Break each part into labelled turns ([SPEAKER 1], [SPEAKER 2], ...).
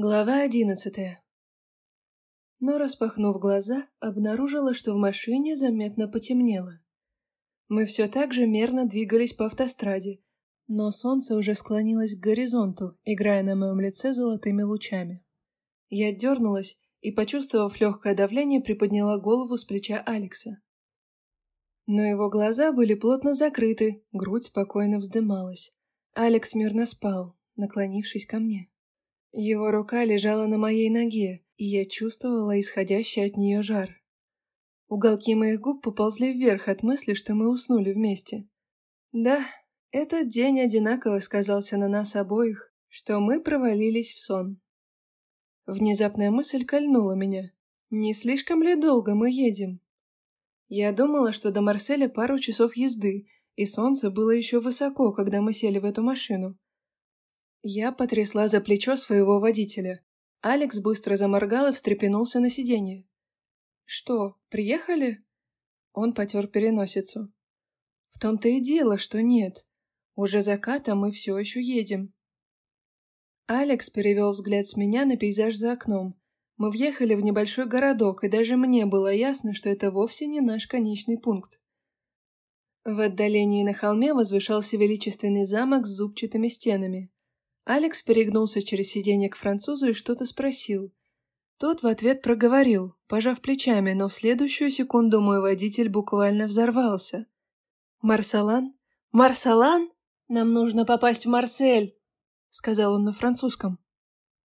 [SPEAKER 1] Глава одиннадцатая. Но, распахнув глаза, обнаружила, что в машине заметно потемнело. Мы все так же мерно двигались по автостраде, но солнце уже склонилось к горизонту, играя на моем лице золотыми лучами. Я дернулась и, почувствовав легкое давление, приподняла голову с плеча Алекса. Но его глаза были плотно закрыты, грудь спокойно вздымалась. Алекс мирно спал, наклонившись ко мне. Его рука лежала на моей ноге, и я чувствовала исходящий от нее жар. Уголки моих губ поползли вверх от мысли, что мы уснули вместе. Да, этот день одинаково сказался на нас обоих, что мы провалились в сон. Внезапная мысль кольнула меня. Не слишком ли долго мы едем? Я думала, что до Марселя пару часов езды, и солнце было еще высоко, когда мы сели в эту машину. Я потрясла за плечо своего водителя. Алекс быстро заморгал и встрепенулся на сиденье. «Что, приехали?» Он потер переносицу. «В том-то и дело, что нет. Уже закат, а мы все еще едем». Алекс перевел взгляд с меня на пейзаж за окном. Мы въехали в небольшой городок, и даже мне было ясно, что это вовсе не наш конечный пункт. В отдалении на холме возвышался величественный замок с зубчатыми стенами. Алекс перегнулся через сиденье к французу и что-то спросил. Тот в ответ проговорил, пожав плечами, но в следующую секунду мой водитель буквально взорвался. «Марсалан? Марсалан? Нам нужно попасть в Марсель!» — сказал он на французском.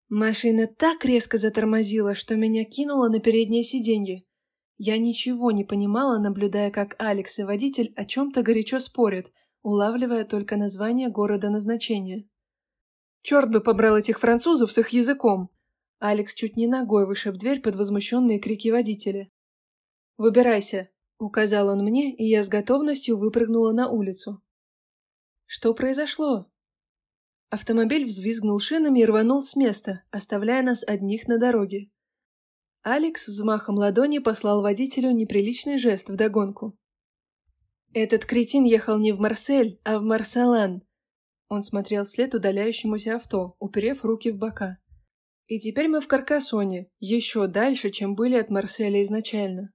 [SPEAKER 1] Машина так резко затормозила, что меня кинуло на переднее сиденье. Я ничего не понимала, наблюдая, как Алекс и водитель о чем-то горячо спорят, улавливая только название города назначения. Черт бы побрал этих французов с их языком! Алекс чуть не ногой вышиб дверь под возмущенные крики водителя. «Выбирайся», — указал он мне, и я с готовностью выпрыгнула на улицу. Что произошло? Автомобиль взвизгнул шинами и рванул с места, оставляя нас одних на дороге. Алекс взмахом ладони послал водителю неприличный жест вдогонку. Этот кретин ехал не в Марсель, а в Марсалан, он смотрел вслед удаляющемуся авто, уперев руки в бока. И теперь мы в Каркасоне, еще дальше, чем были от Марселя изначально.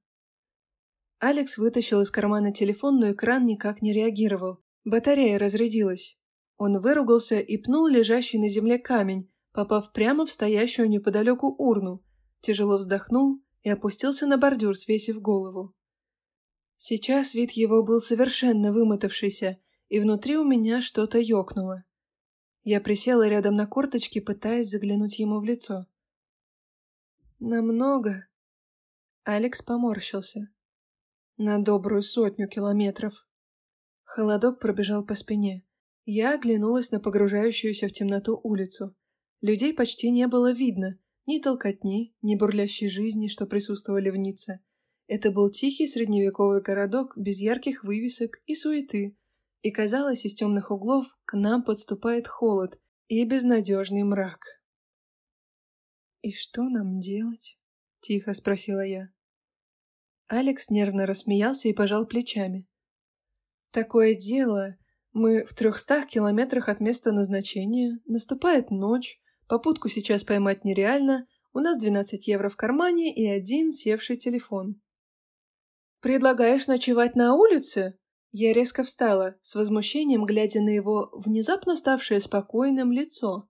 [SPEAKER 1] Алекс вытащил из кармана телефон, но экран никак не реагировал. Батарея разрядилась. Он выругался и пнул лежащий на земле камень, попав прямо в стоящую неподалеку урну, тяжело вздохнул и опустился на бордюр, свесив голову. Сейчас вид его был совершенно вымотавшийся, и внутри у меня что-то ёкнуло. Я присела рядом на корточки, пытаясь заглянуть ему в лицо. «Намного?» Алекс поморщился. «На добрую сотню километров». Холодок пробежал по спине. Я оглянулась на погружающуюся в темноту улицу. Людей почти не было видно, ни толкотни, ни бурлящей жизни, что присутствовали в Ницце. Это был тихий средневековый городок без ярких вывесок и суеты, и казалось, из темных углов к нам подступает холод и безнадежный мрак. «И что нам делать?» — тихо спросила я. Алекс нервно рассмеялся и пожал плечами. «Такое дело. Мы в трехстах километрах от места назначения. Наступает ночь. Попутку сейчас поймать нереально. У нас двенадцать евро в кармане и один севший телефон». «Предлагаешь ночевать на улице?» Я резко встала, с возмущением глядя на его внезапно ставшее спокойным лицо.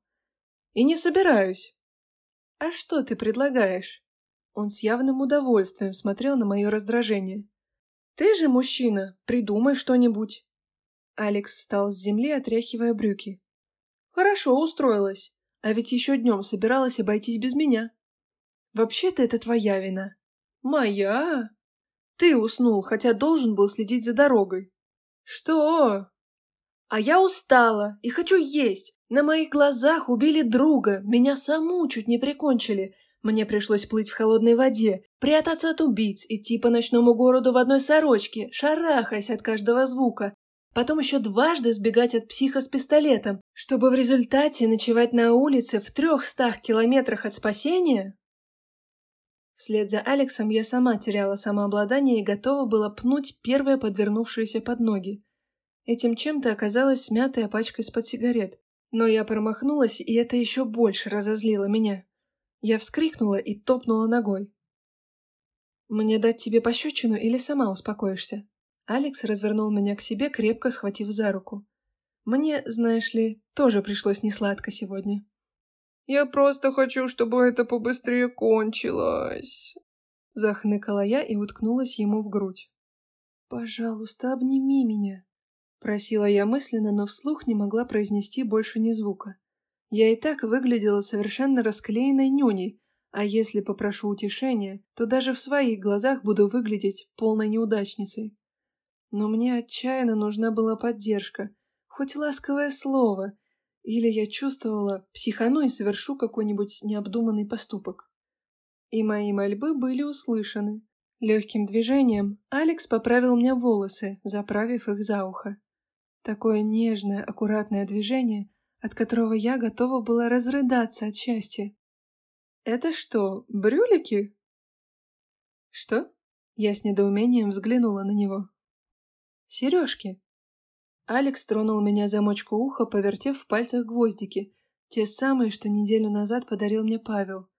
[SPEAKER 1] «И не собираюсь». «А что ты предлагаешь?» Он с явным удовольствием смотрел на мое раздражение. «Ты же мужчина, придумай что-нибудь». Алекс встал с земли, отряхивая брюки. «Хорошо устроилась, а ведь еще днем собиралась обойтись без меня». «Вообще-то это твоя вина». «Моя?» Ты уснул, хотя должен был следить за дорогой. Что? А я устала и хочу есть. На моих глазах убили друга, меня саму чуть не прикончили. Мне пришлось плыть в холодной воде, прятаться от убийц, идти по ночному городу в одной сорочке, шарахаясь от каждого звука, потом еще дважды сбегать от психа с пистолетом, чтобы в результате ночевать на улице в трехстах километрах от спасения? Вслед за Алексом я сама теряла самообладание и готова была пнуть первое подвернувшееся под ноги. Этим чем-то оказалась смятая пачка из-под сигарет. Но я промахнулась, и это еще больше разозлило меня. Я вскрикнула и топнула ногой. «Мне дать тебе пощечину или сама успокоишься?» Алекс развернул меня к себе, крепко схватив за руку. Мне, знаешь ли, тоже пришлось несладко сегодня.
[SPEAKER 2] «Я просто хочу, чтобы это побыстрее кончилось!»
[SPEAKER 1] Захныкала я и уткнулась ему в грудь. «Пожалуйста, обними меня!» Просила я мысленно, но вслух не могла произнести больше ни звука. Я и так выглядела совершенно расклеенной нюней, а если попрошу утешения, то даже в своих глазах буду выглядеть полной неудачницей. Но мне отчаянно нужна была поддержка, хоть ласковое слово, или я чувствовала, психану и совершу какой-нибудь необдуманный поступок. И мои мольбы были услышаны. Легким движением Алекс поправил мне волосы, заправив их за ухо. Такое нежное, аккуратное движение, от которого я готова была разрыдаться от счастья. «Это что, брюлики?» «Что?» Я с недоумением взглянула на него. «Сережки». Алекс тронул меня за мочку уха, повертев в пальцах гвоздики, те самые, что неделю назад подарил мне Павел.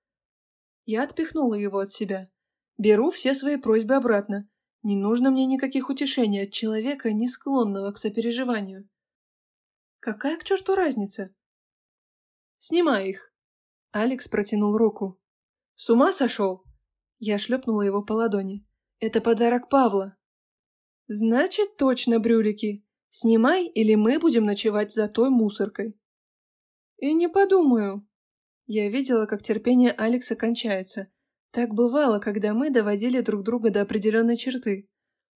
[SPEAKER 1] Я отпихнула его от себя. Беру все свои просьбы обратно. Не нужно мне никаких утешений от человека, не склонного к сопереживанию. Какая к черту разница? Снимай их. Алекс протянул руку. «С ума сошел?» Я шлепнула его по ладони. «Это подарок Павла». «Значит, точно, брюлики. Снимай, или мы будем ночевать за той мусоркой». «И не подумаю». Я видела, как терпение Алекса кончается. Так бывало, когда мы доводили друг друга до определенной черты.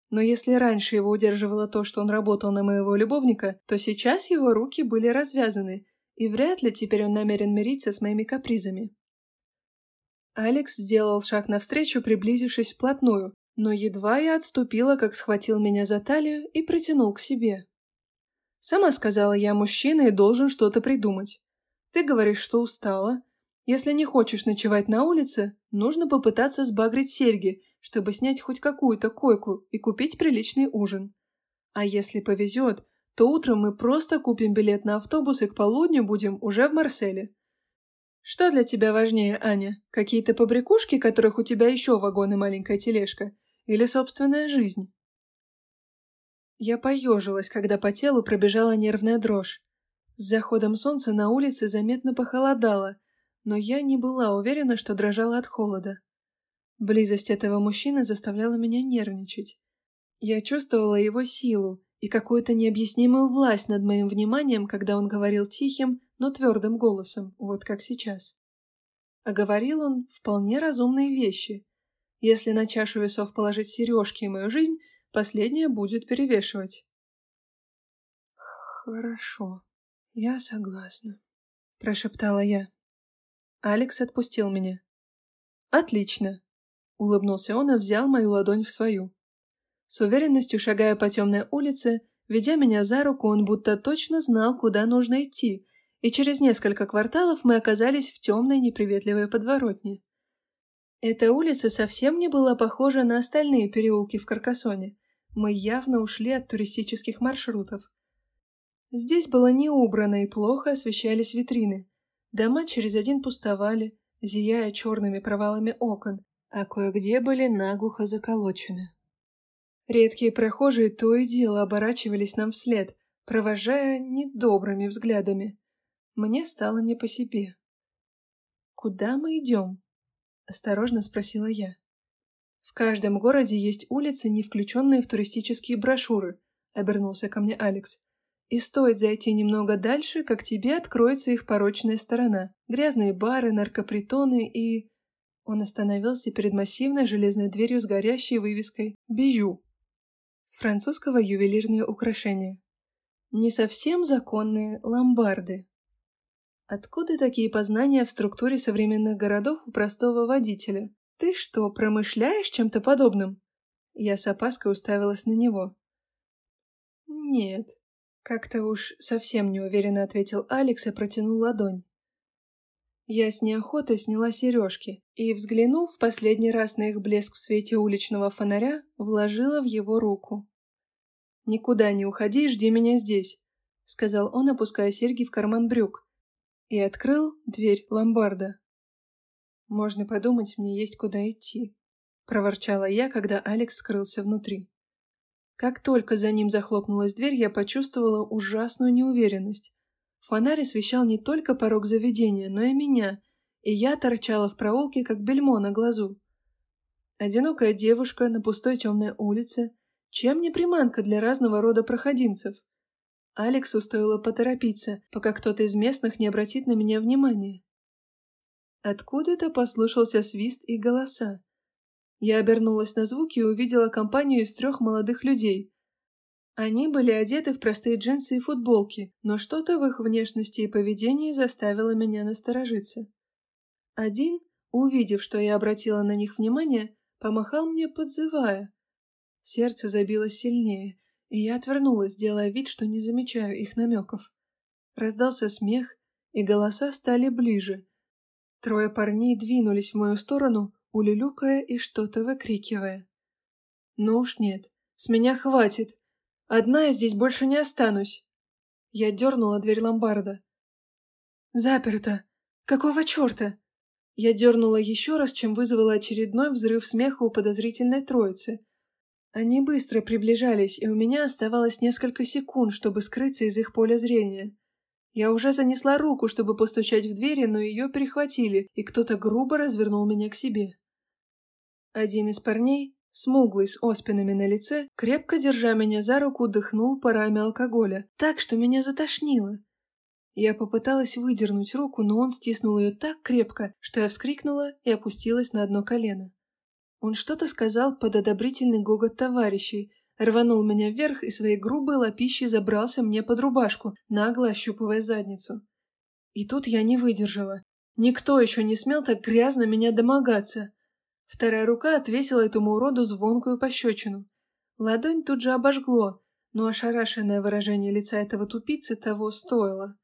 [SPEAKER 1] Но если раньше его удерживало то, что он работал на моего любовника, то сейчас его руки были развязаны, и вряд ли теперь он намерен мириться с моими капризами. Алекс сделал шаг навстречу, приблизившись вплотную, но едва я отступила, как схватил меня за талию и притянул к себе. Сама сказала я, мужчина и должен что-то придумать. Ты говоришь, что устала. Если не хочешь ночевать на улице, нужно попытаться сбагрить серьги, чтобы снять хоть какую-то койку и купить приличный ужин. А если повезет, то утром мы просто купим билет на автобус и к полудню будем уже в Марселе. Что для тебя важнее, Аня? Какие-то побрякушки, которых у тебя еще вагон и маленькая тележка? Или собственная жизнь? Я поежилась, когда по телу пробежала нервная дрожь. С заходом солнца на улице заметно похолодало, но я не была уверена, что дрожала от холода. Близость этого мужчины заставляла меня нервничать. Я чувствовала его силу, и какую-то необъяснимую власть над моим вниманием, когда он говорил тихим, но твердым голосом, вот как сейчас. А говорил он вполне разумные вещи. Если на чашу весов положить сережки и мою жизнь, последняя будет перевешивать. «Хорошо, я согласна», — прошептала я. Алекс отпустил меня. «Отлично», — улыбнулся он и взял мою ладонь в свою. С уверенностью шагая по темной улице, ведя меня за руку, он будто точно знал, куда нужно идти, и через несколько кварталов мы оказались в темной неприветливой подворотне. Эта улица совсем не была похожа на остальные переулки в Каркасоне. Мы явно ушли от туристических маршрутов. Здесь было не убрано и плохо освещались витрины. Дома через один пустовали, зияя черными провалами окон, а кое-где были наглухо заколочены. Редкие прохожие то и дело оборачивались нам вслед, провожая недобрыми взглядами. Мне стало не по себе. «Куда мы идем?» — осторожно спросила я. «В каждом городе есть улицы, не включенные в туристические брошюры», — обернулся ко мне Алекс. «И стоит зайти немного дальше, как тебе откроется их порочная сторона. Грязные бары, наркопритоны и...» Он остановился перед массивной железной дверью с горящей вывеской «Бижу». С французского ювелирные украшения. Не совсем законные ломбарды. Откуда такие познания в структуре современных городов у простого водителя? Ты что, промышляешь чем-то подобным? Я с опаской уставилась на него. Нет. Как-то уж совсем неуверенно ответил Алекс и протянул ладонь. Я с неохотой сняла сережки и, взглянув в последний раз на их блеск в свете уличного фонаря, вложила в его руку. «Никуда не уходи, жди меня здесь», — сказал он, опуская серьги в карман брюк, и открыл дверь ломбарда. Можно подумать, мне есть куда идти, проворчала я, когда Алекс скрылся внутри. Как только за ним захлопнулась дверь, я почувствовала ужасную неуверенность. Фонарь освещал не только порог заведения, но и меня, и я торчала в проулке, как бельмо на глазу. Одинокая девушка на пустой темной улице, чем не приманка для разного рода проходимцев. Алексу стоило поторопиться, пока кто-то из местных не обратит на меня внимания. Откуда-то послышался свист и голоса. Я обернулась на звуки и увидела компанию из трех молодых людей. Они были одеты в простые джинсы и футболки, но что-то в их внешности и поведении заставило меня насторожиться. Один, увидев, что я обратила на них внимание, помахал мне, подзывая. Сердце забилось сильнее, и я отвернулась, делая вид, что не замечаю их намеков. Раздался смех, и голоса стали ближе. Трое парней двинулись в мою сторону, улюлюкая и что-то выкрикивая. «Ну уж нет, с меня хватит. Одна я здесь больше не останусь». Я дернула дверь ломбарда. «Заперто! Какого черта?» Я дернула еще раз, чем вызвала очередной взрыв смеха у подозрительной троицы. Они быстро приближались, и у меня оставалось несколько секунд, чтобы скрыться из их поля зрения. Я уже занесла руку, чтобы постучать в двери, но ее перехватили, и кто-то грубо развернул меня к себе. Один из парней, смуглый, с оспинами на лице, крепко держа меня за руку, дыхнул парами алкоголя, так, что меня затошнило. Я попыталась выдернуть руку, но он стиснул ее так крепко, что я вскрикнула и опустилась на одно колено. Он что-то сказал под одобрительный гогот товарищей, рванул меня вверх и своей грубой лапищей забрался мне под рубашку, нагло ощупывая задницу. И тут я не выдержала. Никто еще не смел так грязно меня домогаться. Вторая рука отвесила этому уроду звонкую пощечину. Ладонь тут же обожгло, но ошарашенное выражение лица этого тупицы того стоило.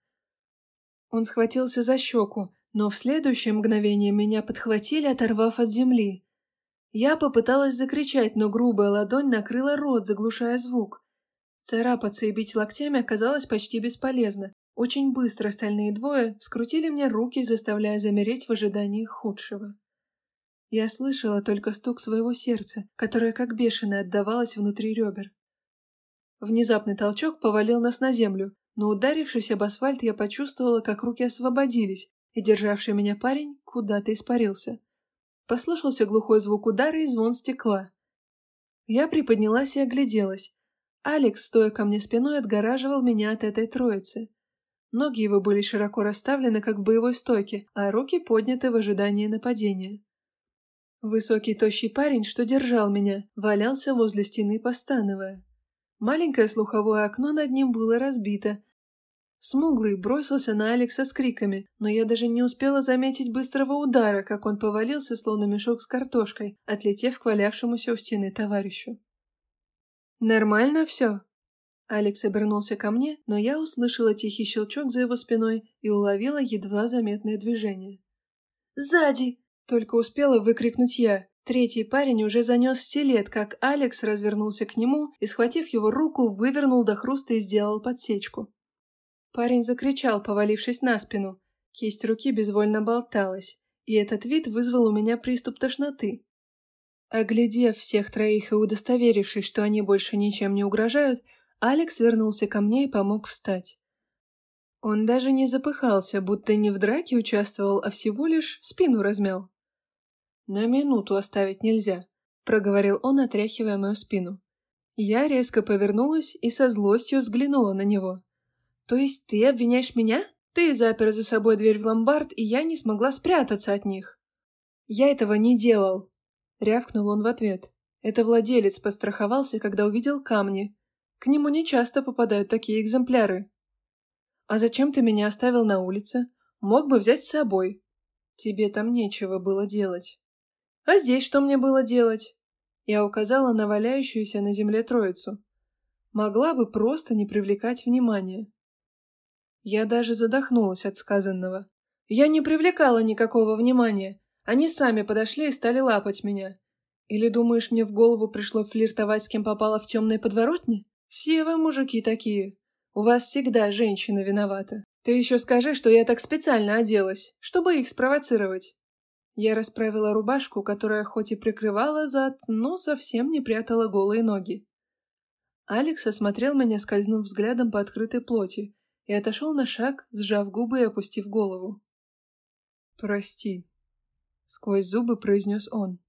[SPEAKER 1] Он схватился за щеку, но в следующее мгновение меня подхватили, оторвав от земли. Я попыталась закричать, но грубая ладонь накрыла рот, заглушая звук. Царапаться и бить локтями оказалось почти бесполезно. Очень быстро остальные двое скрутили мне руки, заставляя замереть в ожидании худшего. Я слышала только стук своего сердца, которое как бешеное отдавалось внутри ребер. Внезапный толчок повалил нас на землю, но ударившись об асфальт, я почувствовала, как руки освободились, и державший меня парень куда-то испарился. Послышался глухой звук удара и звон стекла. Я приподнялась и огляделась. Алекс, стоя ко мне спиной, отгораживал меня от этой троицы. Ноги его были широко расставлены, как в боевой стойке, а руки подняты в ожидании нападения. Высокий тощий парень, что держал меня, валялся возле стены, постановая. Маленькое слуховое окно над ним было разбито. Смуглый бросился на Алекса с криками, но я даже не успела заметить быстрого удара, как он повалился, словно мешок с картошкой, отлетев к валявшемуся у стены товарищу. «Нормально все?» Алекс обернулся ко мне, но я услышала тихий щелчок за его спиной и уловила едва заметное движение. «Сзади!» — только успела выкрикнуть я, Третий парень уже занес стилет, как Алекс развернулся к нему и, схватив его руку, вывернул до хруста и сделал подсечку. Парень закричал, повалившись на спину. Кисть руки безвольно болталась, и этот вид вызвал у меня приступ тошноты. Оглядев всех троих и удостоверившись, что они больше ничем не угрожают, Алекс вернулся ко мне и помог встать. Он даже не запыхался, будто не в драке участвовал, а всего лишь спину размял. «На минуту оставить нельзя», — проговорил он, отряхивая мою спину. Я резко повернулась и со злостью взглянула на него. «То есть ты обвиняешь меня? Ты запер за собой дверь в ломбард, и я не смогла спрятаться от них». «Я этого не делал», — рявкнул он в ответ. Это владелец постраховался, когда увидел камни. К нему нечасто попадают такие экземпляры. «А зачем ты меня оставил на улице? Мог бы взять с собой. Тебе там нечего было делать». А здесь что мне было делать? Я указала на валяющуюся на земле троицу. Могла бы просто не привлекать внимания. Я даже задохнулась от сказанного. Я не привлекала никакого внимания. Они сами подошли и стали лапать меня. Или думаешь, мне в голову пришло флиртовать с кем попало в темной подворотне? Все вы мужики такие. У вас всегда женщина виновата. Ты еще скажи, что я так специально оделась, чтобы их спровоцировать. Я расправила рубашку, которая хоть и прикрывала зад, но совсем не прятала голые ноги. Алекс осмотрел меня, скользнув взглядом по открытой плоти, и отошел на шаг, сжав губы и опустив голову. «Прости», — сквозь зубы произнес он.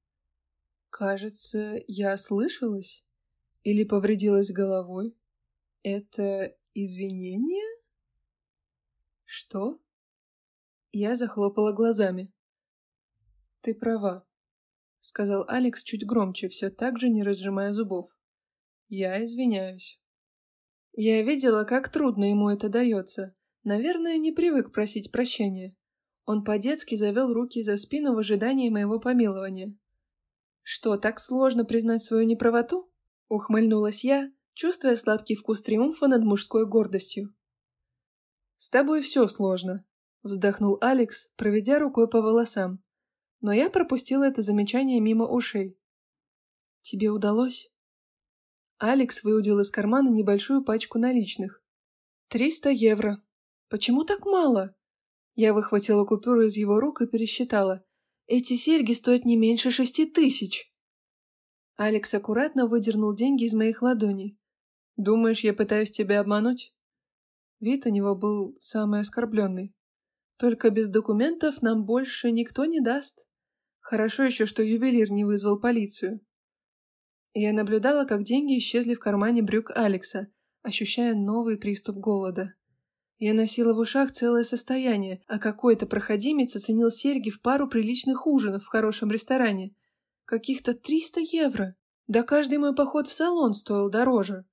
[SPEAKER 1] «Кажется, я ослышалась или повредилась головой. Это извинение?» «Что?» Я захлопала глазами. «Ты права», — сказал Алекс чуть громче, все так же не разжимая зубов. «Я извиняюсь». Я видела, как трудно ему это дается. Наверное, не привык просить прощения. Он по-детски завел руки за спину в ожидании моего помилования. «Что, так сложно признать свою неправоту?» — ухмыльнулась я, чувствуя сладкий вкус триумфа над мужской гордостью. «С тобой все сложно», — вздохнул Алекс, проведя рукой по волосам но я пропустила это замечание мимо ушей. «Тебе удалось?» Алекс выудил из кармана небольшую пачку наличных. «Триста евро. Почему так мало?» Я выхватила купюру из его рук и пересчитала. «Эти серьги стоят не меньше шести тысяч!» Алекс аккуратно выдернул деньги из моих ладоней. «Думаешь, я пытаюсь тебя обмануть?» Вид у него был самый оскорбленный. Только без документов нам больше никто не даст. Хорошо еще, что ювелир не вызвал полицию. Я наблюдала, как деньги исчезли в кармане брюк Алекса, ощущая новый приступ голода. Я носила в ушах целое состояние, а какой-то проходимец оценил серьги в пару приличных ужинов в хорошем ресторане. Каких-то 300 евро. Да каждый мой поход в салон стоил дороже.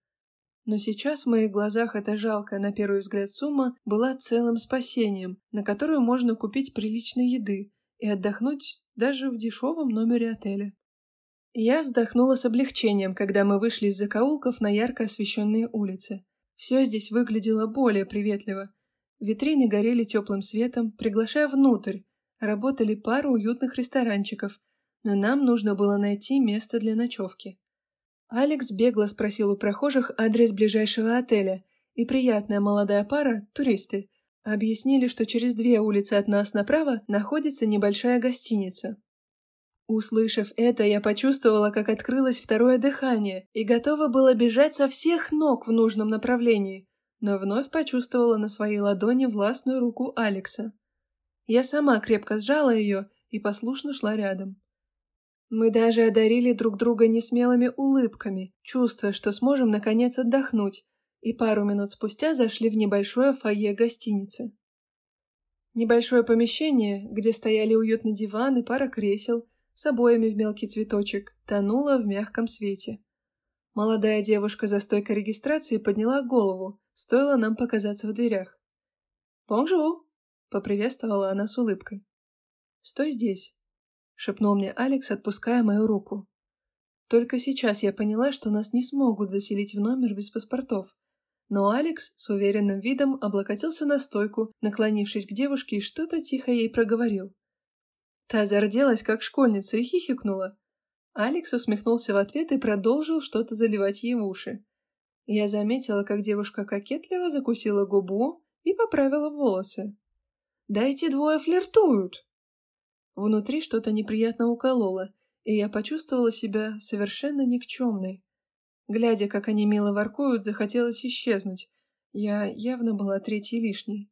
[SPEAKER 1] Но сейчас в моих глазах эта жалкая на первый взгляд сумма была целым спасением, на которую можно купить приличной еды и отдохнуть даже в дешевом номере отеля. Я вздохнула с облегчением, когда мы вышли из закоулков на ярко освещенные улицы. Все здесь выглядело более приветливо. Витрины горели теплым светом, приглашая внутрь. Работали пару уютных ресторанчиков, но нам нужно было найти место для ночевки. Алекс бегло спросил у прохожих адрес ближайшего отеля, и приятная молодая пара, туристы, объяснили, что через две улицы от нас направо находится небольшая гостиница. Услышав это, я почувствовала, как открылось второе дыхание и готова была бежать со всех ног в нужном направлении, но вновь почувствовала на своей ладони властную руку Алекса. Я сама крепко сжала ее и послушно шла рядом. Мы даже одарили друг друга несмелыми улыбками, чувствуя, что сможем наконец отдохнуть, и пару минут спустя зашли в небольшое фойе гостиницы. Небольшое помещение, где стояли уютный диван и пара кресел с обоями в мелкий цветочек, тонуло в мягком свете. Молодая девушка за стойкой регистрации подняла голову, стоило нам показаться в дверях. «Бонжу!» — поприветствовала она с улыбкой. «Стой здесь!» — шепнул мне Алекс, отпуская мою руку. Только сейчас я поняла, что нас не смогут заселить в номер без паспортов. Но Алекс с уверенным видом облокотился на стойку, наклонившись к девушке и что-то тихо ей проговорил. Та зарделась, как школьница, и хихикнула. Алекс усмехнулся в ответ и продолжил что-то заливать ей в уши. Я заметила, как девушка кокетливо закусила губу и поправила волосы. «Да эти двое флиртуют!» Внутри что-то неприятно укололо, и я почувствовала себя совершенно никчемной. Глядя, как они мило воркуют, захотелось исчезнуть. Я явно была третьей лишней.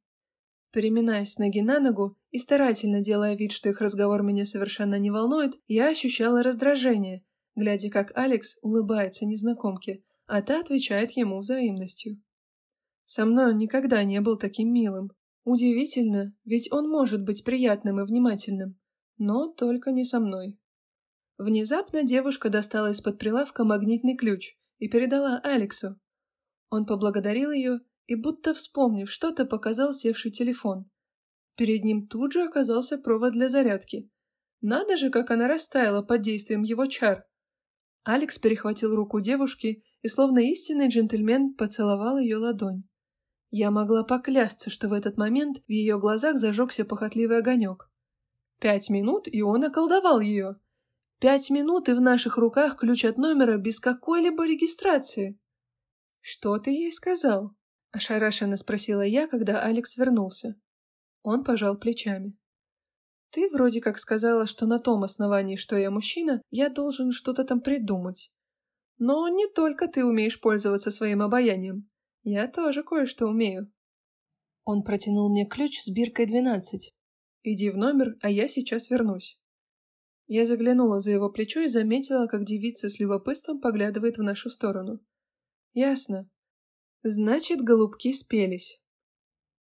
[SPEAKER 1] Переминаясь с ноги на ногу и старательно делая вид, что их разговор меня совершенно не волнует, я ощущала раздражение, глядя, как Алекс улыбается незнакомке, а та отвечает ему взаимностью. Со мной он никогда не был таким милым. Удивительно, ведь он может быть приятным и внимательным но только не со мной. Внезапно девушка достала из-под прилавка магнитный ключ и передала Алексу. Он поблагодарил ее и, будто вспомнив что-то, показал севший телефон. Перед ним тут же оказался провод для зарядки. Надо же, как она растаяла под действием его чар. Алекс перехватил руку девушки и, словно истинный джентльмен, поцеловал ее ладонь. Я могла поклясться, что в этот момент в ее глазах зажегся похотливый огонек. Пять минут, и он околдовал ее. Пять минут, и в наших руках ключ от номера без какой-либо регистрации. «Что ты ей сказал?» — ошарашенно спросила я, когда Алекс вернулся. Он пожал плечами. Ты вроде как сказала, что на том основании, что я мужчина, я должен что-то там придумать. Но не только ты умеешь пользоваться своим обаянием. Я тоже кое-что умею. Он протянул мне ключ с биркой 12. Иди в номер, а я сейчас вернусь. Я заглянула за его плечо и заметила, как девица с любопытством поглядывает в нашу сторону. Ясно. Значит, голубки спелись.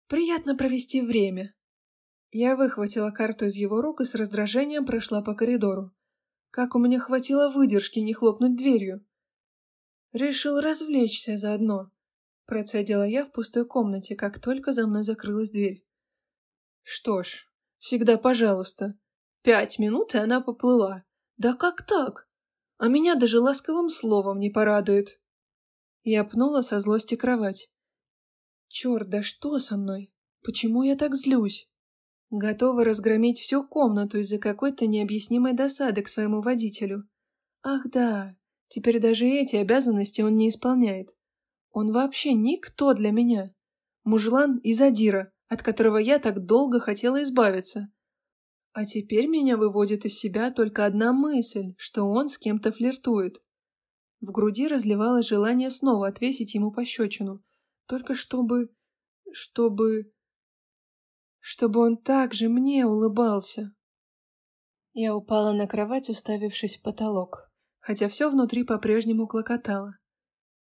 [SPEAKER 1] Приятно провести время. Я выхватила карту из его рук и с раздражением прошла по коридору. Как у меня хватило выдержки не хлопнуть дверью. Решил развлечься заодно. Процедила я в пустой комнате, как только за мной закрылась дверь. Что ж, всегда пожалуйста. Пять минут, и она поплыла. Да как так? А меня даже ласковым словом не порадует. Я пнула со злости кровать. Черт, да что со мной? Почему я так злюсь? Готова разгромить всю комнату из-за какой-то необъяснимой досады к своему водителю. Ах да, теперь даже эти обязанности он не исполняет. Он вообще никто для меня. Мужлан и задира, от которого я так долго хотела избавиться. А теперь меня выводит из себя только одна мысль, что он с кем-то флиртует. В груди разливалось желание снова отвесить ему пощечину, только чтобы... чтобы чтобы он также мне улыбался. Я упала на кровать, уставившись в потолок, хотя все внутри по-прежнему клокотало.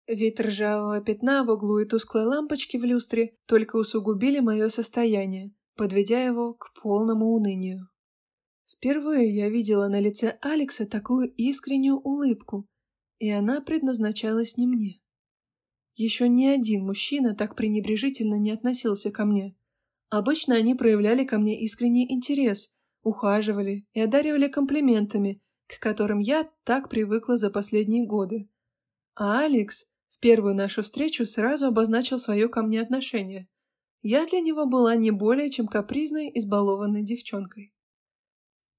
[SPEAKER 1] Вид ржавого пятна в углу и тусклой лампочки в люстре только усугубили мое состояние, подведя его к полному унынию. Впервые я видела на лице Алекса такую искреннюю улыбку, и она предназначалась не мне. Еще ни один мужчина так пренебрежительно не относился ко мне, Обычно они проявляли ко мне искренний интерес, ухаживали и одаривали комплиментами, к которым я так привыкла за последние годы. А Алекс в первую нашу встречу сразу обозначил свое ко мне отношение. Я для него была не более чем капризной, избалованной девчонкой.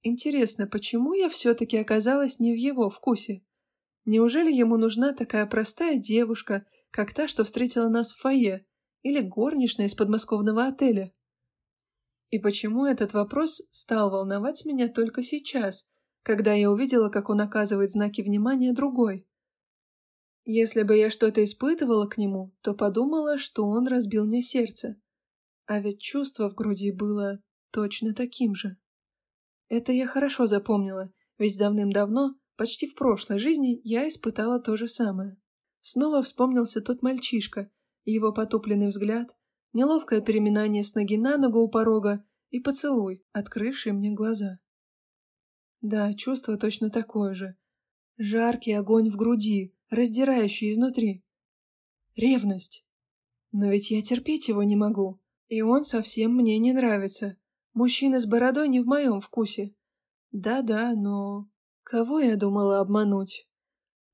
[SPEAKER 1] Интересно, почему я все-таки оказалась не в его вкусе? Неужели ему нужна такая простая девушка, как та, что встретила нас в фойе, или горничная из подмосковного отеля? И почему этот вопрос стал волновать меня только сейчас, когда я увидела, как он оказывает знаки внимания другой? Если бы я что-то испытывала к нему, то подумала, что он разбил мне сердце. А ведь чувство в груди было точно таким же. Это я хорошо запомнила, ведь давным-давно, почти в прошлой жизни, я испытала то же самое. Снова вспомнился тот мальчишка, его потупленный взгляд, неловкое переминание с ноги на ногу у порога и поцелуй, открывший мне глаза. Да, чувство точно такое же. Жаркий огонь в груди, раздирающий изнутри. Ревность. Но ведь я терпеть его не могу, и он совсем мне не нравится. Мужчина с бородой не в моем вкусе. Да-да, но... Кого я думала обмануть?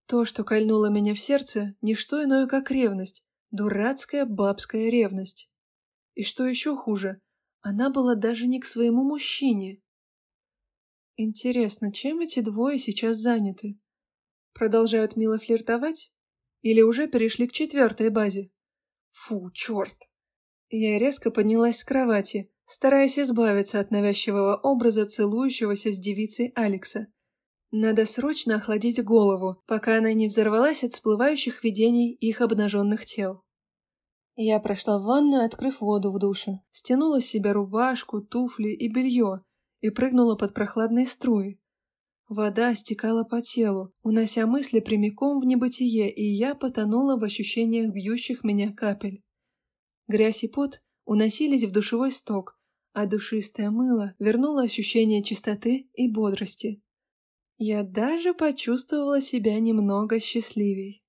[SPEAKER 1] То, что кольнуло меня в сердце, не что иное, как ревность, Дурацкая бабская ревность. И что еще хуже, она была даже не к своему мужчине. Интересно, чем эти двое сейчас заняты? Продолжают мило флиртовать? Или уже перешли к четвертой базе? Фу, черт! Я резко поднялась с кровати, стараясь избавиться от навязчивого образа целующегося с девицей Алекса. Надо срочно охладить голову, пока она не взорвалась от всплывающих видений их обнаженных тел. Я прошла в ванную, открыв воду в душе, стянула с себя рубашку, туфли и белье и прыгнула под прохладные струи. Вода стекала по телу, унося мысли прямиком в небытие, и я потонула в ощущениях бьющих меня капель. Грязь и пот уносились в душевой сток, а душистое мыло вернуло ощущение чистоты и бодрости. Я даже почувствовала себя немного счастливей.